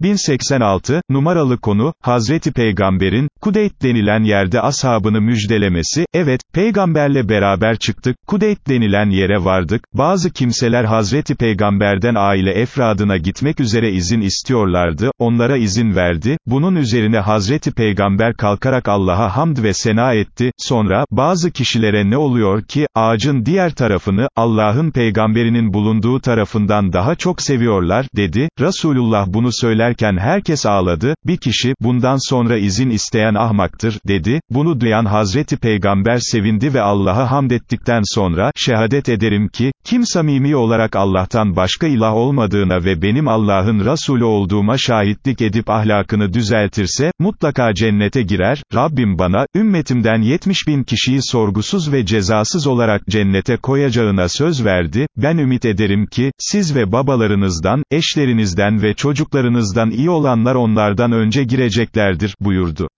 1086, numaralı konu, Hazreti Peygamber'in, Kudeyt denilen yerde ashabını müjdelemesi, evet, peygamberle beraber çıktık, Kudeyt denilen yere vardık, bazı kimseler Hazreti Peygamber'den aile efradına gitmek üzere izin istiyorlardı, onlara izin verdi, bunun üzerine Hazreti Peygamber kalkarak Allah'a hamd ve sena etti, sonra, bazı kişilere ne oluyor ki, ağacın diğer tarafını, Allah'ın peygamberinin bulunduğu tarafından daha çok seviyorlar, dedi, Resulullah bunu söylerken herkes ağladı, bir kişi, bundan sonra izin isteyen ahmaktır, dedi, bunu duyan Hazreti Peygamber sevindi ve Allah'a hamd ettikten sonra, şehadet ederim ki, kim samimi olarak Allah'tan başka ilah olmadığına ve benim Allah'ın Resulü olduğuma şahitlik edip ahlakını düzeltirse, mutlaka cennete girer, Rabbim bana, ümmetimden 70 bin kişiyi sorgusuz ve cezasız olarak cennete koyacağına söz verdi, ben ümit ederim ki, siz ve babalarınızdan, eşlerinizden ve çocuklarınızdan iyi olanlar onlardan önce gireceklerdir, buyurdu.